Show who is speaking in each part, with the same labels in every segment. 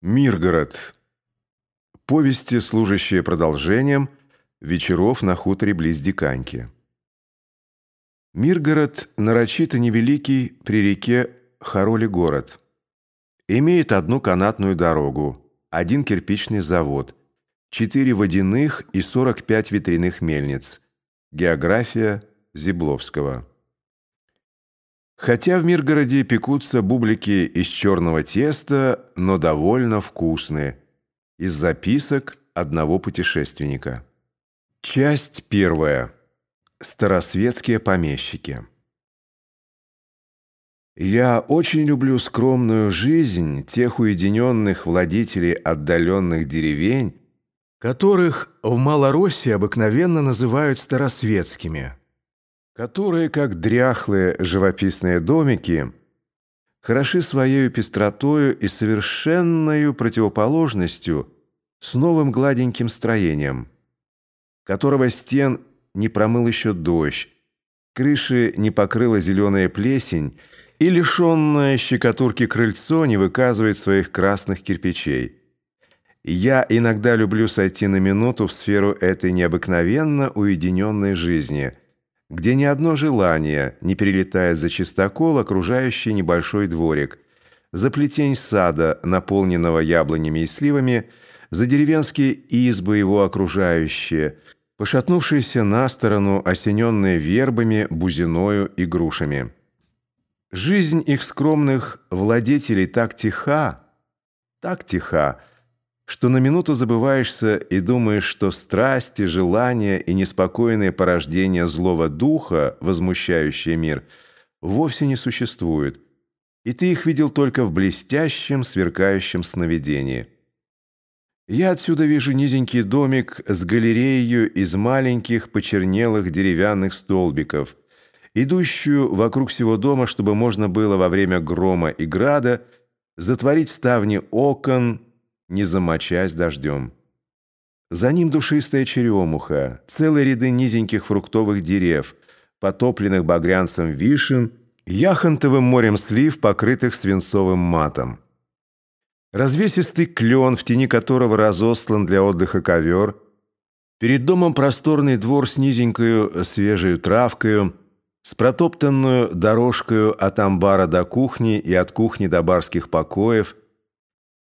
Speaker 1: Миргород. Повести, служащие продолжением вечеров на хуторе близ Диканьки. Миргород нарочито невеликий при реке Хароли город. Имеет одну канатную дорогу, один кирпичный завод, четыре водяных и 45 ветряных мельниц. География Зибловского. Хотя в Миргороде пекутся бублики из черного теста, но довольно вкусные. Из записок одного путешественника. Часть первая. Старосветские помещики. Я очень люблю скромную жизнь тех уединенных владителей отдаленных деревень, которых в Малороссии обыкновенно называют старосветскими – которые, как дряхлые живописные домики, хороши своей пестротою и совершенной противоположностью с новым гладеньким строением, которого стен не промыл еще дождь, крыши не покрыла зеленая плесень, и лишенное щекотурки крыльцо не выказывает своих красных кирпичей. Я иногда люблю сойти на минуту в сферу этой необыкновенно уединенной жизни – где ни одно желание не перелетает за чистокол, окружающий небольшой дворик, за плетень сада, наполненного яблонями и сливами, за деревенские избы его окружающие, пошатнувшиеся на сторону, осененные вербами, бузиною и грушами. Жизнь их скромных владетелей так тиха, так тиха, что на минуту забываешься и думаешь, что страсти, желания и неспокойное порождение злого духа, возмущающее мир, вовсе не существуют, и ты их видел только в блестящем, сверкающем сновидении. Я отсюда вижу низенький домик с галереей из маленьких почернелых деревянных столбиков, идущую вокруг всего дома, чтобы можно было во время грома и града затворить ставни окон, не замочась дождем. За ним душистая черемуха, целые ряды низеньких фруктовых дерев, потопленных багрянцем вишен, яхонтовым морем слив, покрытых свинцовым матом. Развесистый клен, в тени которого разослан для отдыха ковер, перед домом просторный двор с низенькою свежей травкою, с протоптанную дорожкою от амбара до кухни и от кухни до барских покоев –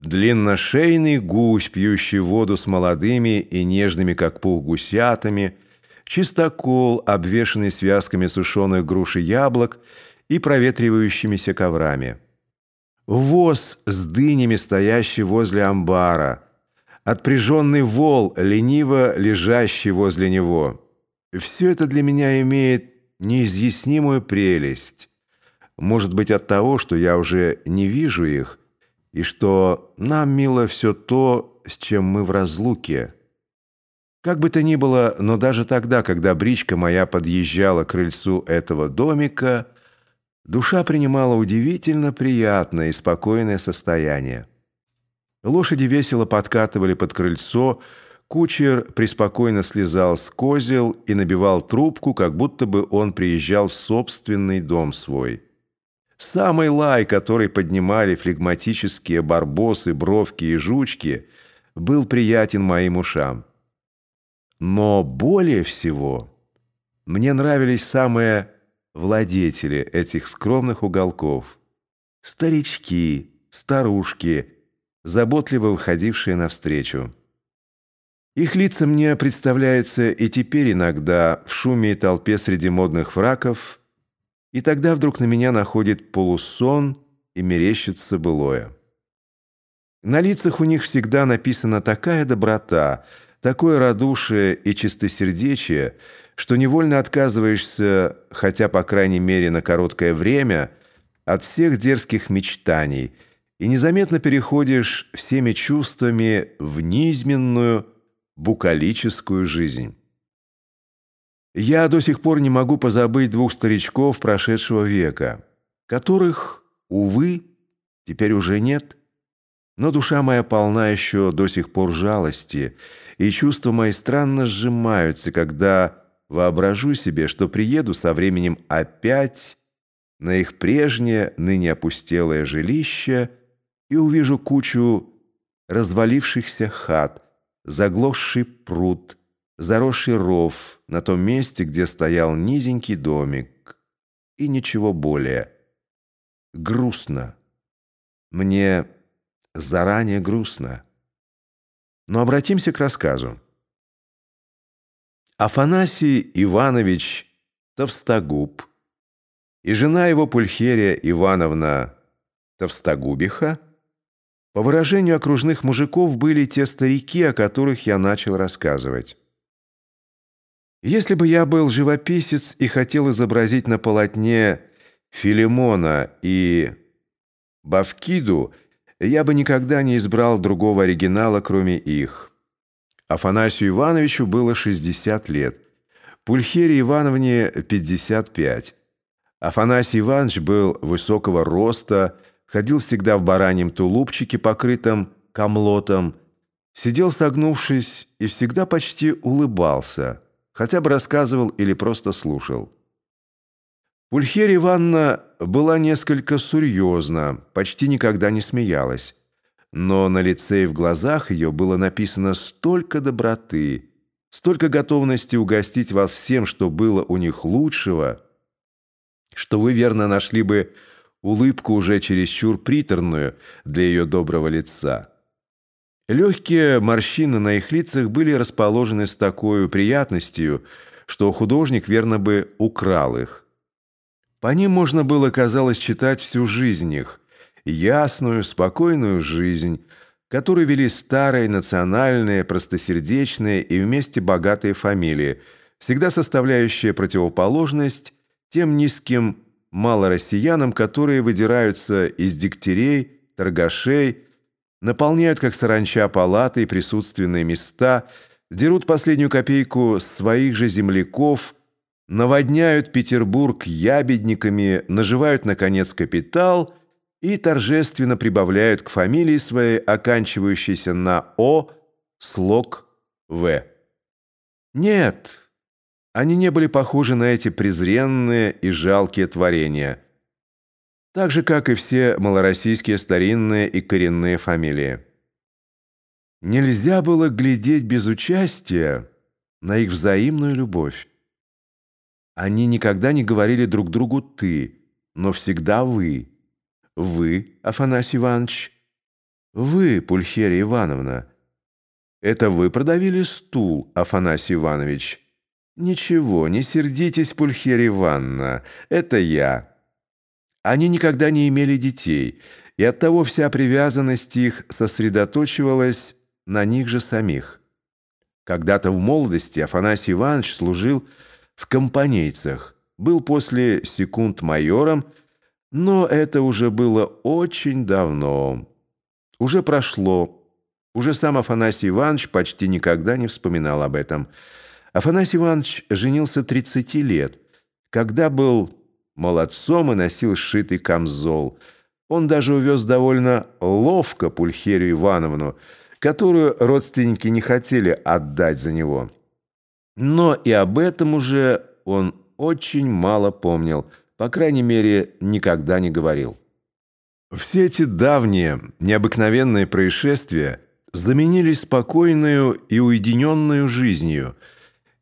Speaker 1: Длинношейный гусь, пьющий воду с молодыми и нежными, как пух, гусятами, чистокол, обвешанный связками сушеных груш и яблок и проветривающимися коврами. Воз с дынями, стоящий возле амбара, отпряженный вол, лениво лежащий возле него. Все это для меня имеет неизъяснимую прелесть. Может быть от того, что я уже не вижу их – и что нам мило все то, с чем мы в разлуке. Как бы то ни было, но даже тогда, когда бричка моя подъезжала к крыльцу этого домика, душа принимала удивительно приятное и спокойное состояние. Лошади весело подкатывали под крыльцо, кучер преспокойно слезал с козел и набивал трубку, как будто бы он приезжал в собственный дом свой. Самый лай, который поднимали флегматические барбосы, бровки и жучки, был приятен моим ушам. Но более всего мне нравились самые владетели этих скромных уголков. Старички, старушки, заботливо выходившие навстречу. Их лица мне представляются и теперь иногда в шуме и толпе среди модных фраков – и тогда вдруг на меня находит полусон и мерещится былое. На лицах у них всегда написана такая доброта, такое радушие и чистосердечие, что невольно отказываешься, хотя, по крайней мере, на короткое время, от всех дерзких мечтаний и незаметно переходишь всеми чувствами в низменную, букалическую жизнь. Я до сих пор не могу позабыть двух старичков прошедшего века, которых, увы, теперь уже нет. Но душа моя полна еще до сих пор жалости, и чувства мои странно сжимаются, когда воображу себе, что приеду со временем опять на их прежнее, ныне опустелое жилище и увижу кучу развалившихся хат, заглохший пруд, заросший ров на том месте, где стоял низенький домик. И ничего более. Грустно. Мне заранее грустно. Но обратимся к рассказу. Афанасий Иванович Товстогуб и жена его Пульхерия Ивановна Товстогубиха по выражению окружных мужиков были те старики, о которых я начал рассказывать. Если бы я был живописец и хотел изобразить на полотне Филимона и Бавкиду, я бы никогда не избрал другого оригинала, кроме их. Афанасию Ивановичу было 60 лет, Пульхерии Ивановне 55. Афанасий Иванович был высокого роста, ходил всегда в бараньем тулупчике, покрытом камлотом, сидел согнувшись и всегда почти улыбался, хотя бы рассказывал или просто слушал. Пульхерия Ивановна была несколько серьезна, почти никогда не смеялась. Но на лице и в глазах ее было написано столько доброты, столько готовности угостить вас всем, что было у них лучшего, что вы верно нашли бы улыбку уже чересчур приторную для ее доброго лица. Легкие морщины на их лицах были расположены с такой приятностью, что художник верно бы украл их. По ним можно было, казалось, читать всю жизнь их, ясную, спокойную жизнь, которую вели старые, национальные, простосердечные и вместе богатые фамилии, всегда составляющие противоположность тем низким малороссиянам, которые выдираются из дегтярей, торгашей, наполняют, как саранча, палаты и присутственные места, дерут последнюю копейку своих же земляков, наводняют Петербург ябедниками, наживают, наконец, капитал и торжественно прибавляют к фамилии своей, оканчивающейся на «о», слог «в». Нет, они не были похожи на эти презренные и жалкие творения, так же, как и все малороссийские старинные и коренные фамилии. Нельзя было глядеть без участия на их взаимную любовь. Они никогда не говорили друг другу «ты», но всегда «вы». «Вы, Афанасий Иванович», «вы, Пульхерия Ивановна». Это вы продавили стул, Афанасий Иванович. «Ничего, не сердитесь, Пульхерия Ивановна, это я». Они никогда не имели детей, и оттого вся привязанность их сосредоточивалась на них же самих. Когда-то в молодости Афанасий Иванович служил в компанейцах, был после секунд майором, но это уже было очень давно. Уже прошло, уже сам Афанасий Иванович почти никогда не вспоминал об этом – Афанасий Иванович женился 30 лет, когда был молодцом и носил сшитый камзол. Он даже увез довольно ловко Пульхерию Ивановну, которую родственники не хотели отдать за него. Но и об этом уже он очень мало помнил, по крайней мере, никогда не говорил. Все эти давние, необыкновенные происшествия заменились спокойную и уединенную жизнью –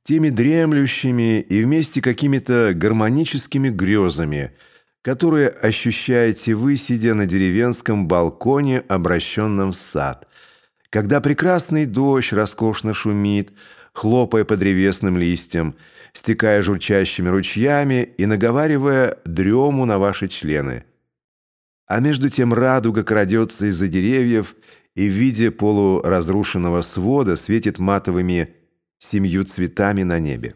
Speaker 1: теми дремлющими и вместе какими-то гармоническими грезами, которые ощущаете вы, сидя на деревенском балконе, обращенном в сад, когда прекрасный дождь роскошно шумит, хлопая по древесным листьям, стекая журчащими ручьями и наговаривая дрему на ваши члены. А между тем радуга крадется из-за деревьев и в виде полуразрушенного свода светит матовыми семью цветами на небе.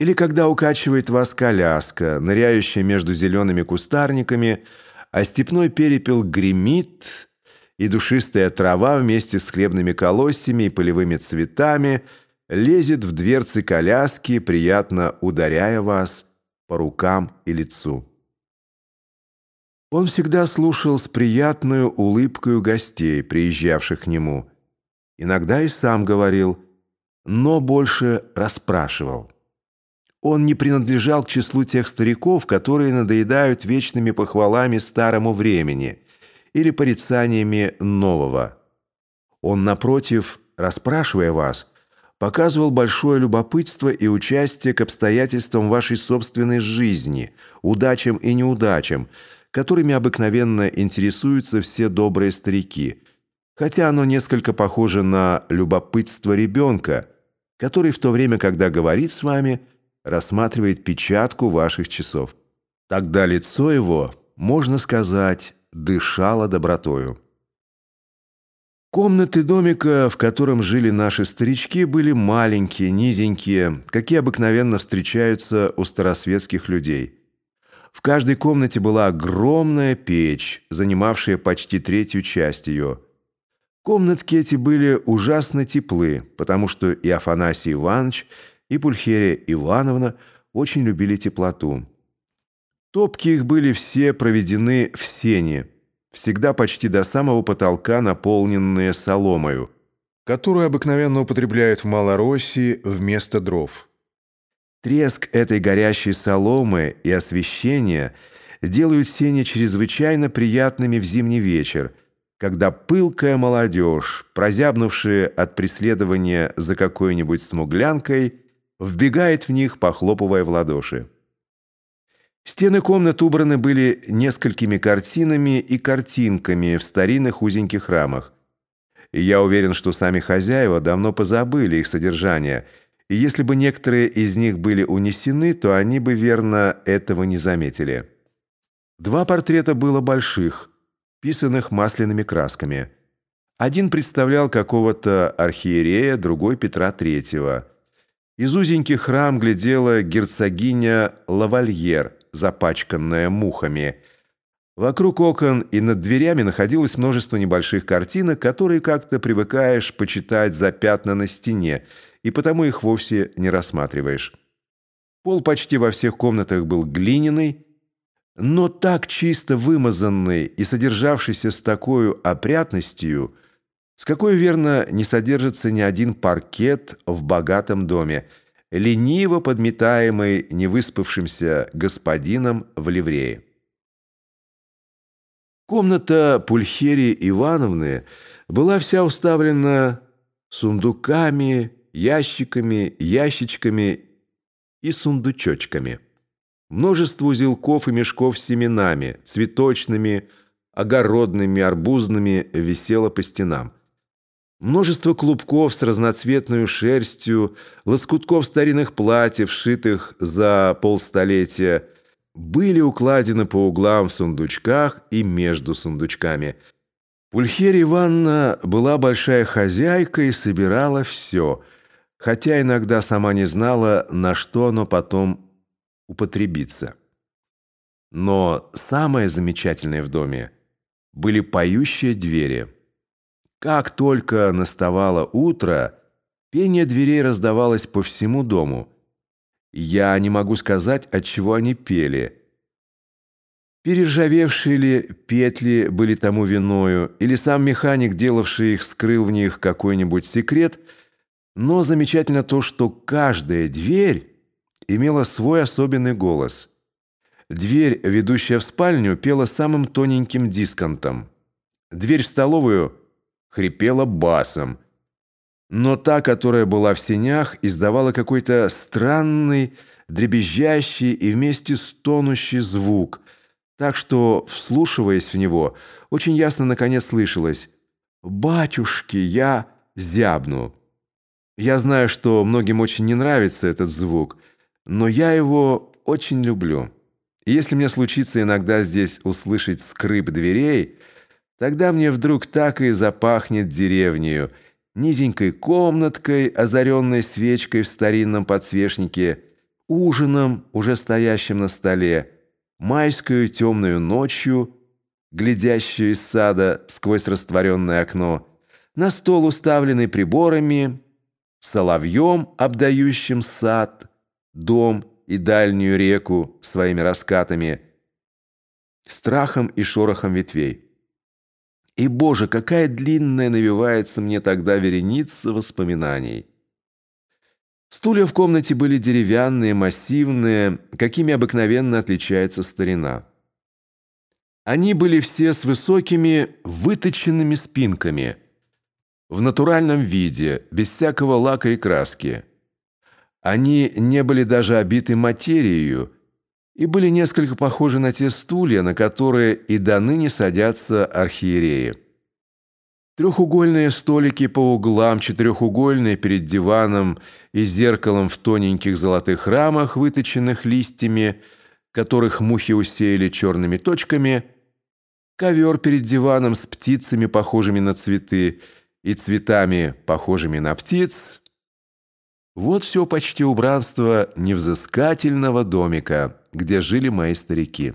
Speaker 1: Или когда укачивает вас коляска, ныряющая между зелеными кустарниками, а степной перепел гремит, и душистая трава вместе с хлебными колосьями и полевыми цветами лезет в дверцы коляски, приятно ударяя вас по рукам и лицу. Он всегда слушал с приятной улыбкой гостей, приезжавших к нему. Иногда и сам говорил – но больше расспрашивал. Он не принадлежал к числу тех стариков, которые надоедают вечными похвалами старому времени или порицаниями нового. Он, напротив, расспрашивая вас, показывал большое любопытство и участие к обстоятельствам вашей собственной жизни, удачам и неудачам, которыми обыкновенно интересуются все добрые старики, хотя оно несколько похоже на любопытство ребенка, который в то время, когда говорит с вами, рассматривает печатку ваших часов. Тогда лицо его, можно сказать, дышало добротою. Комнаты домика, в котором жили наши старички, были маленькие, низенькие, какие обыкновенно встречаются у старосветских людей. В каждой комнате была огромная печь, занимавшая почти третью часть ее. Комнатки эти были ужасно теплы, потому что и Афанасий Иванович, и Пульхерия Ивановна очень любили теплоту. Топки их были все проведены в сене, всегда почти до самого потолка наполненные соломою, которую обыкновенно употребляют в Малороссии вместо дров. Треск этой горящей соломы и освещение делают сени чрезвычайно приятными в зимний вечер, когда пылкая молодежь, прозябнувшая от преследования за какой-нибудь смуглянкой, вбегает в них, похлопывая в ладоши. Стены комнат убраны были несколькими картинами и картинками в старинных узеньких рамах. И я уверен, что сами хозяева давно позабыли их содержание, и если бы некоторые из них были унесены, то они бы, верно, этого не заметили. Два портрета было больших, писанных масляными красками. Один представлял какого-то архиерея, другой Петра Третьего. Из узеньких рам глядела герцогиня Лавальер – запачканная мухами. Вокруг окон и над дверями находилось множество небольших картинок, которые как-то привыкаешь почитать за пятна на стене, и потому их вовсе не рассматриваешь. Пол почти во всех комнатах был глиняный, но так чисто вымазанный и содержавшийся с такой опрятностью, с какой, верно, не содержится ни один паркет в богатом доме – лениво подметаемый невыспавшимся господином в ливрее. Комната Пульхерии Ивановны была вся уставлена сундуками, ящиками, ящичками и сундучочками. Множество узелков и мешков с семенами, цветочными, огородными, арбузными висело по стенам. Множество клубков с разноцветной шерстью, лоскутков старинных платьев, шитых за полстолетия, были укладены по углам в сундучках и между сундучками. Пульхерия Ивановна была большая хозяйка и собирала все, хотя иногда сама не знала, на что оно потом употребится. Но самое замечательное в доме были поющие двери – как только наставало утро, пение дверей раздавалось по всему дому. Я не могу сказать, от чего они пели. Перержавевшие ли петли были тому виною, или сам механик, делавший их, скрыл в них какой-нибудь секрет, но замечательно то, что каждая дверь имела свой особенный голос. Дверь, ведущая в спальню, пела самым тоненьким дисконтом. Дверь в столовую – хрипела басом. Но та, которая была в сенях, издавала какой-то странный, дребезжащий и вместе стонущий звук, так что, вслушиваясь в него, очень ясно наконец слышалось «Батюшки, я зябну». Я знаю, что многим очень не нравится этот звук, но я его очень люблю. И если мне случится иногда здесь услышать скрип дверей – Тогда мне вдруг так и запахнет деревнею, низенькой комнаткой, озаренной свечкой в старинном подсвечнике, ужином, уже стоящим на столе, майскую темную ночью, глядящую из сада сквозь растворенное окно, на стол, уставленный приборами, соловьем, обдающим сад, дом и дальнюю реку своими раскатами, страхом и шорохом ветвей. И, Боже, какая длинная навивается мне тогда вереница воспоминаний. Стулья в комнате были деревянные, массивные, какими обыкновенно отличается старина. Они были все с высокими, выточенными спинками. в натуральном виде, без всякого лака и краски. Они не были даже обиты материей и были несколько похожи на те стулья, на которые и до ныне садятся архиереи. Трехугольные столики по углам, четырехугольные перед диваном и зеркалом в тоненьких золотых рамах, выточенных листьями, которых мухи усеяли черными точками, ковер перед диваном с птицами, похожими на цветы, и цветами, похожими на птиц. Вот все почти убранство невзыскательного домика, где жили мои старики.